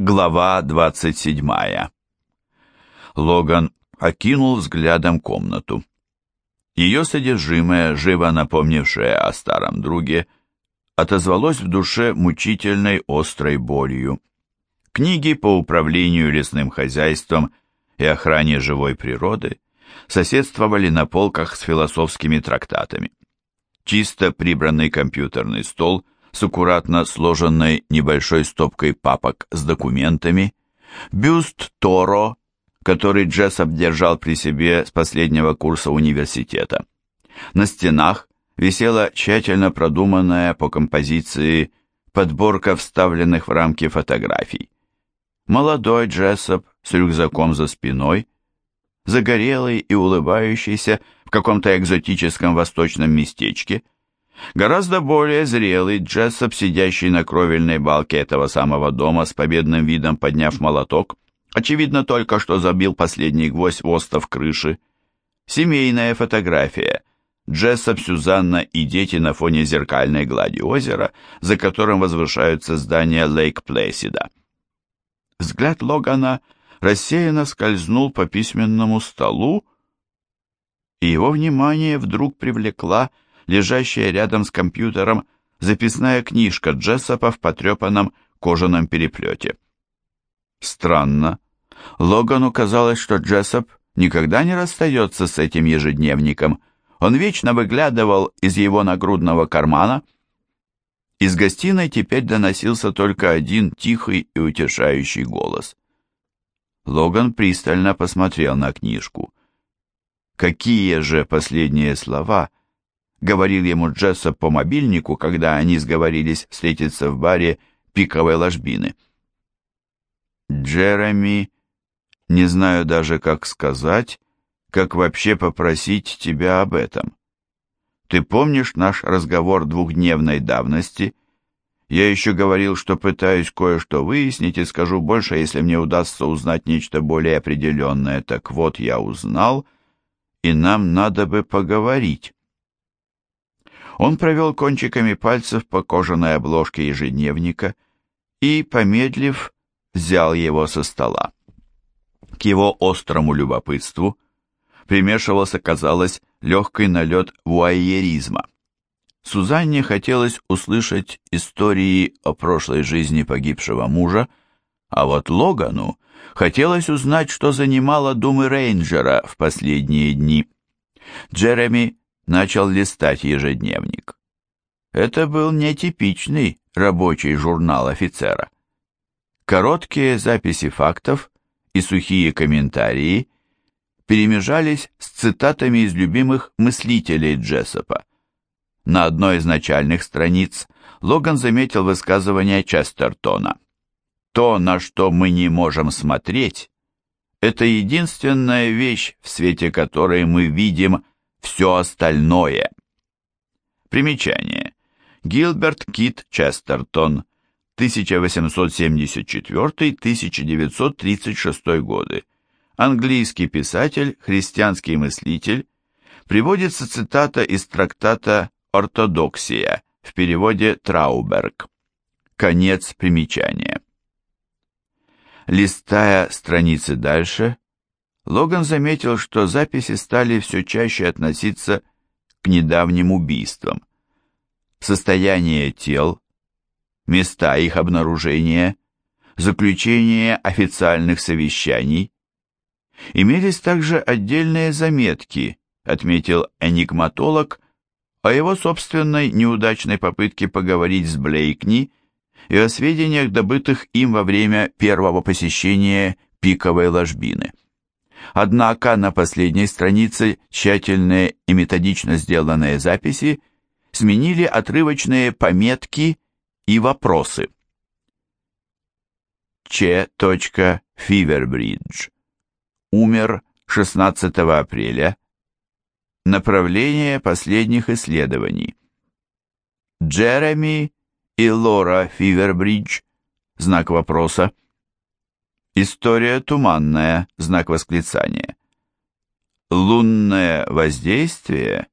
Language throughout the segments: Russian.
Глава 27. Логан окинул взглядом комнату. Ее содержимое, живо напомнившее о старом друге, отозвалось в душе мучительной острой болью. Книги по управлению лесным хозяйством и охране живой природы соседствовали на полках с философскими трактатами. Чисто прибранный компьютерный стол – с аккуратно сложенной небольшой стопкой папок с документами, бюст Торо, который Джессоп держал при себе с последнего курса университета. На стенах висела тщательно продуманная по композиции подборка вставленных в рамки фотографий. Молодой Джессоп с рюкзаком за спиной, загорелый и улыбающийся в каком-то экзотическом восточном местечке – Гораздо более зрелый Джессоп, сидящий на кровельной балке этого самого дома с победным видом подняв молоток, очевидно только что забил последний гвоздь в остов крыши. Семейная фотография. Джессоп, Сюзанна и дети на фоне зеркальной глади озера, за которым возвышаются здания Лейк Плэсида. Взгляд Логана рассеянно скользнул по письменному столу, и его внимание вдруг привлекла лежащая рядом с компьютером записная книжка Джессопа в потрепанном кожаном переплете. Странно. Логану казалось, что Джессоп никогда не расстается с этим ежедневником. Он вечно выглядывал из его нагрудного кармана. Из гостиной теперь доносился только один тихий и утешающий голос. Логан пристально посмотрел на книжку. Какие же последние слова говорил ему Джесса по мобильнику, когда они сговорились встретиться в баре пиковой ложбины. «Джереми, не знаю даже, как сказать, как вообще попросить тебя об этом. Ты помнишь наш разговор двухдневной давности? Я еще говорил, что пытаюсь кое-что выяснить и скажу больше, если мне удастся узнать нечто более определенное. Так вот, я узнал, и нам надо бы поговорить». Он провел кончиками пальцев по кожаной обложке ежедневника и, помедлив, взял его со стола. К его острому любопытству примешивался, казалось, легкий налет вуайеризма. Сузанне хотелось услышать истории о прошлой жизни погибшего мужа, а вот Логану хотелось узнать, что занимало думы рейнджера в последние дни. Джереми начал листать ежедневник. Это был нетипичный рабочий журнал офицера. Короткие записи фактов и сухие комментарии перемежались с цитатами из любимых мыслителей Джессопа. На одной из начальных страниц Логан заметил высказывание Честертона. «То, на что мы не можем смотреть, это единственная вещь, в свете которой мы видим все остальное. Примечание. Гилберт Кит Честертон, 1874-1936 годы. Английский писатель, христианский мыслитель. Приводится цитата из трактата «Ортодоксия» в переводе Трауберг. Конец примечания. Листая страницы дальше, Логан заметил, что записи стали все чаще относиться к недавним убийствам. Состояние тел, места их обнаружения, заключение официальных совещаний. Имелись также отдельные заметки, отметил энигматолог, о его собственной неудачной попытке поговорить с Блейкни и о сведениях, добытых им во время первого посещения пиковой ложбины. Однако на последней странице тщательные и методично сделанные записи сменили отрывочные пометки и вопросы. Ч. Фивербридж. Умер 16 апреля. Направление последних исследований. Джереми и Лора Фивербридж. Знак вопроса. История туманная, знак восклицания. Лунное воздействие,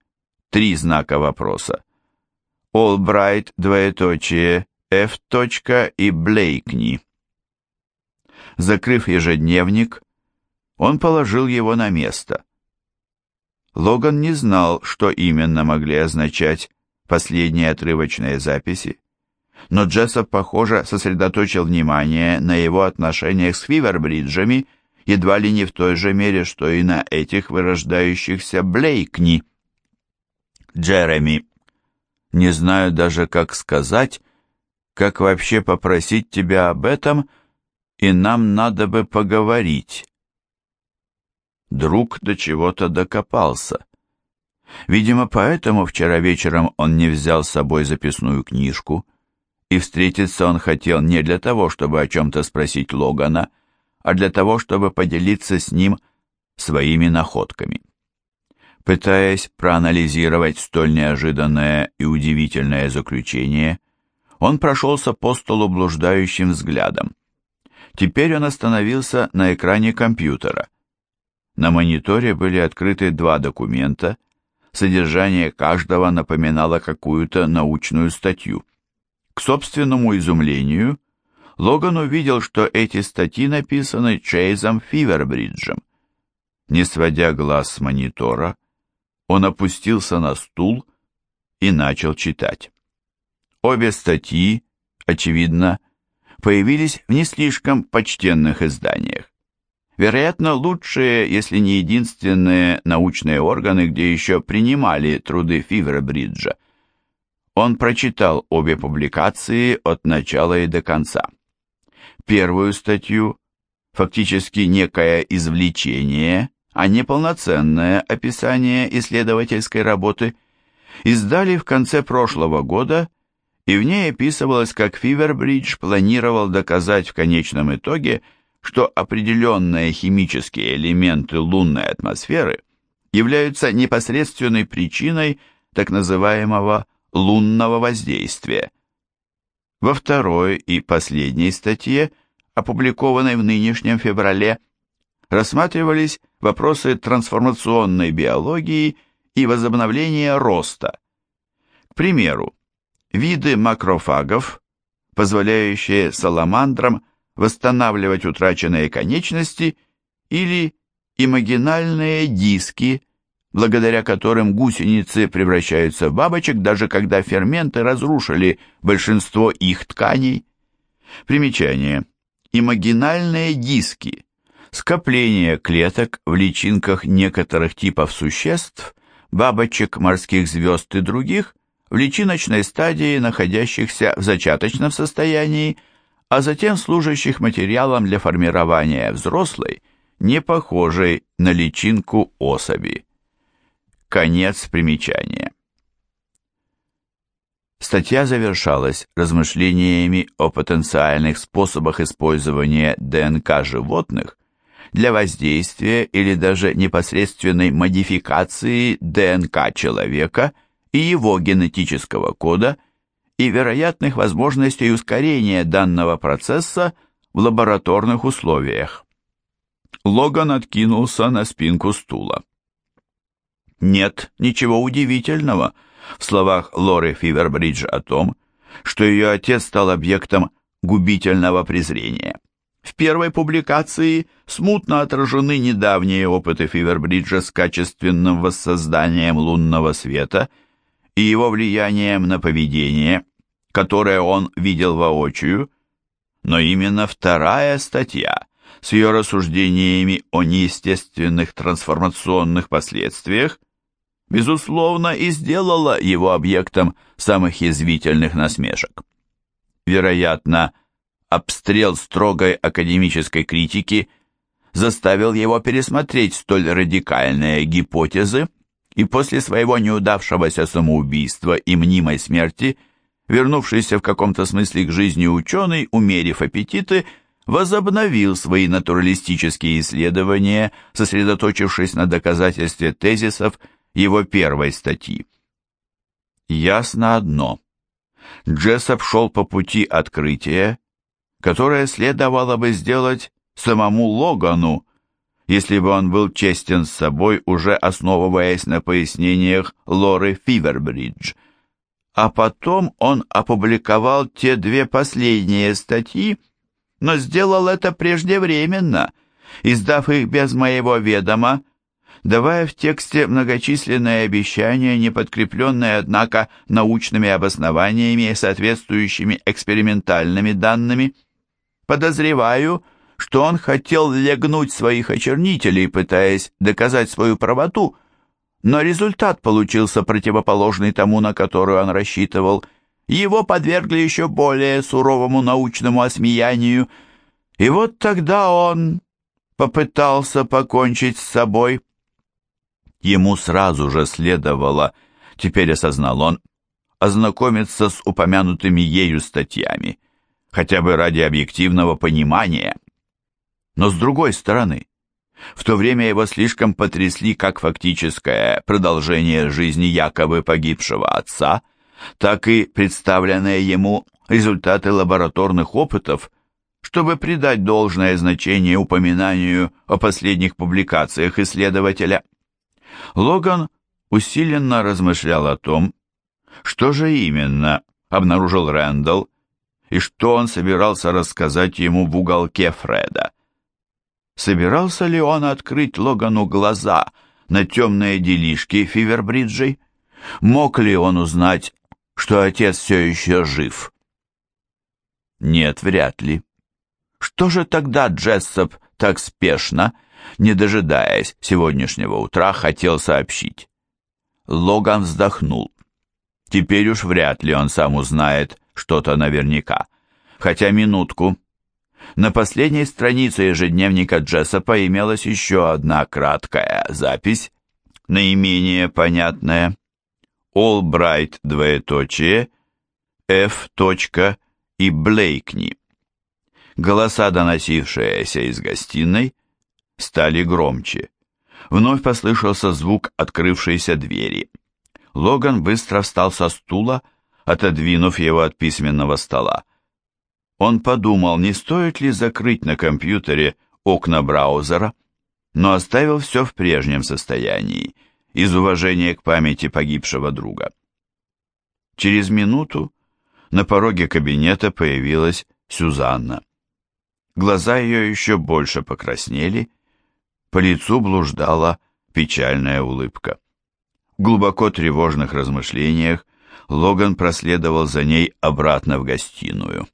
три знака вопроса. Олбрайт, двоеточие, F. и Блейкни. Закрыв ежедневник, он положил его на место. Логан не знал, что именно могли означать последние отрывочные записи, но Джессоп, похоже, сосредоточил внимание на его отношениях с Фивербриджами едва ли не в той же мере, что и на этих вырождающихся Блейкни. Джереми, не знаю даже, как сказать, как вообще попросить тебя об этом, и нам надо бы поговорить. Друг до чего-то докопался. Видимо, поэтому вчера вечером он не взял с собой записную книжку, и встретиться он хотел не для того, чтобы о чем-то спросить Логана, а для того, чтобы поделиться с ним своими находками. Пытаясь проанализировать столь неожиданное и удивительное заключение, он прошелся по столу блуждающим взглядом. Теперь он остановился на экране компьютера. На мониторе были открыты два документа, содержание каждого напоминало какую-то научную статью. К собственному изумлению, Логан увидел, что эти статьи написаны Чейзом Фивербриджем. Не сводя глаз с монитора, он опустился на стул и начал читать. Обе статьи, очевидно, появились в не слишком почтенных изданиях. Вероятно, лучшие, если не единственные научные органы, где еще принимали труды Фивербриджа. Он прочитал обе публикации от начала и до конца. Первую статью, фактически некое извлечение, а не полноценное описание исследовательской работы, издали в конце прошлого года, и в ней описывалось, как Фивербридж планировал доказать в конечном итоге, что определенные химические элементы лунной атмосферы являются непосредственной причиной так называемого лунного воздействия. Во второй и последней статье, опубликованной в нынешнем феврале, рассматривались вопросы трансформационной биологии и возобновления роста. К примеру, виды макрофагов, позволяющие саламандрам восстанавливать утраченные конечности, или имагинальные диски, благодаря которым гусеницы превращаются в бабочек, даже когда ферменты разрушили большинство их тканей. Примечание. Имагинальные диски – скопление клеток в личинках некоторых типов существ, бабочек, морских звезд и других, в личиночной стадии, находящихся в зачаточном состоянии, а затем служащих материалом для формирования взрослой, не похожей на личинку особи. Конец примечания. Статья завершалась размышлениями о потенциальных способах использования ДНК животных для воздействия или даже непосредственной модификации ДНК человека и его генетического кода и вероятных возможностей ускорения данного процесса в лабораторных условиях. Логан откинулся на спинку стула. Нет ничего удивительного в словах Лоры Фивербридж о том, что ее отец стал объектом губительного презрения. В первой публикации смутно отражены недавние опыты Фивербриджа с качественным воссозданием лунного света – и его влиянием на поведение, которое он видел воочию, но именно вторая статья с ее рассуждениями о неестественных трансформационных последствиях, безусловно, и сделала его объектом самых язвительных насмешек. Вероятно, обстрел строгой академической критики заставил его пересмотреть столь радикальные гипотезы, и после своего неудавшегося самоубийства и мнимой смерти, вернувшийся в каком-то смысле к жизни ученый, умерив аппетиты, возобновил свои натуралистические исследования, сосредоточившись на доказательстве тезисов его первой статьи. Ясно одно. Джессоп шел по пути открытия, которое следовало бы сделать самому Логану, если бы он был честен с собой, уже основываясь на пояснениях Лоры Фивербридж. А потом он опубликовал те две последние статьи, но сделал это преждевременно, издав их без моего ведома, давая в тексте многочисленные обещания, не подкрепленные, однако, научными обоснованиями и соответствующими экспериментальными данными. Подозреваю, что он хотел легнуть своих очернителей, пытаясь доказать свою правоту, но результат получился противоположный тому, на который он рассчитывал. Его подвергли еще более суровому научному осмеянию, и вот тогда он попытался покончить с собой. Ему сразу же следовало, теперь осознал он, ознакомиться с упомянутыми ею статьями, хотя бы ради объективного понимания. Но с другой стороны, в то время его слишком потрясли как фактическое продолжение жизни якобы погибшего отца, так и представленные ему результаты лабораторных опытов, чтобы придать должное значение упоминанию о последних публикациях исследователя. Логан усиленно размышлял о том, что же именно обнаружил Рэндалл и что он собирался рассказать ему в уголке Фреда. Собирался ли он открыть Логану глаза на темные делишки Фивербриджей? Мог ли он узнать, что отец все еще жив? Нет, вряд ли. Что же тогда Джессоп так спешно не дожидаясь сегодняшнего утра, хотел сообщить. Логан вздохнул. Теперь уж вряд ли он сам узнает что-то наверняка. Хотя минутку. На последней странице ежедневника Джессопа имелась еще одна краткая запись, наименее понятная. Олбрайт, двоеточие, Ф. и Блейкни. Голоса, доносившиеся из гостиной, стали громче. Вновь послышался звук открывшейся двери. Логан быстро встал со стула, отодвинув его от письменного стола. Он подумал, не стоит ли закрыть на компьютере окна браузера, но оставил все в прежнем состоянии, из уважения к памяти погибшего друга. Через минуту на пороге кабинета появилась Сюзанна. Глаза ее еще больше покраснели, по лицу блуждала печальная улыбка. В глубоко тревожных размышлениях Логан проследовал за ней обратно в гостиную.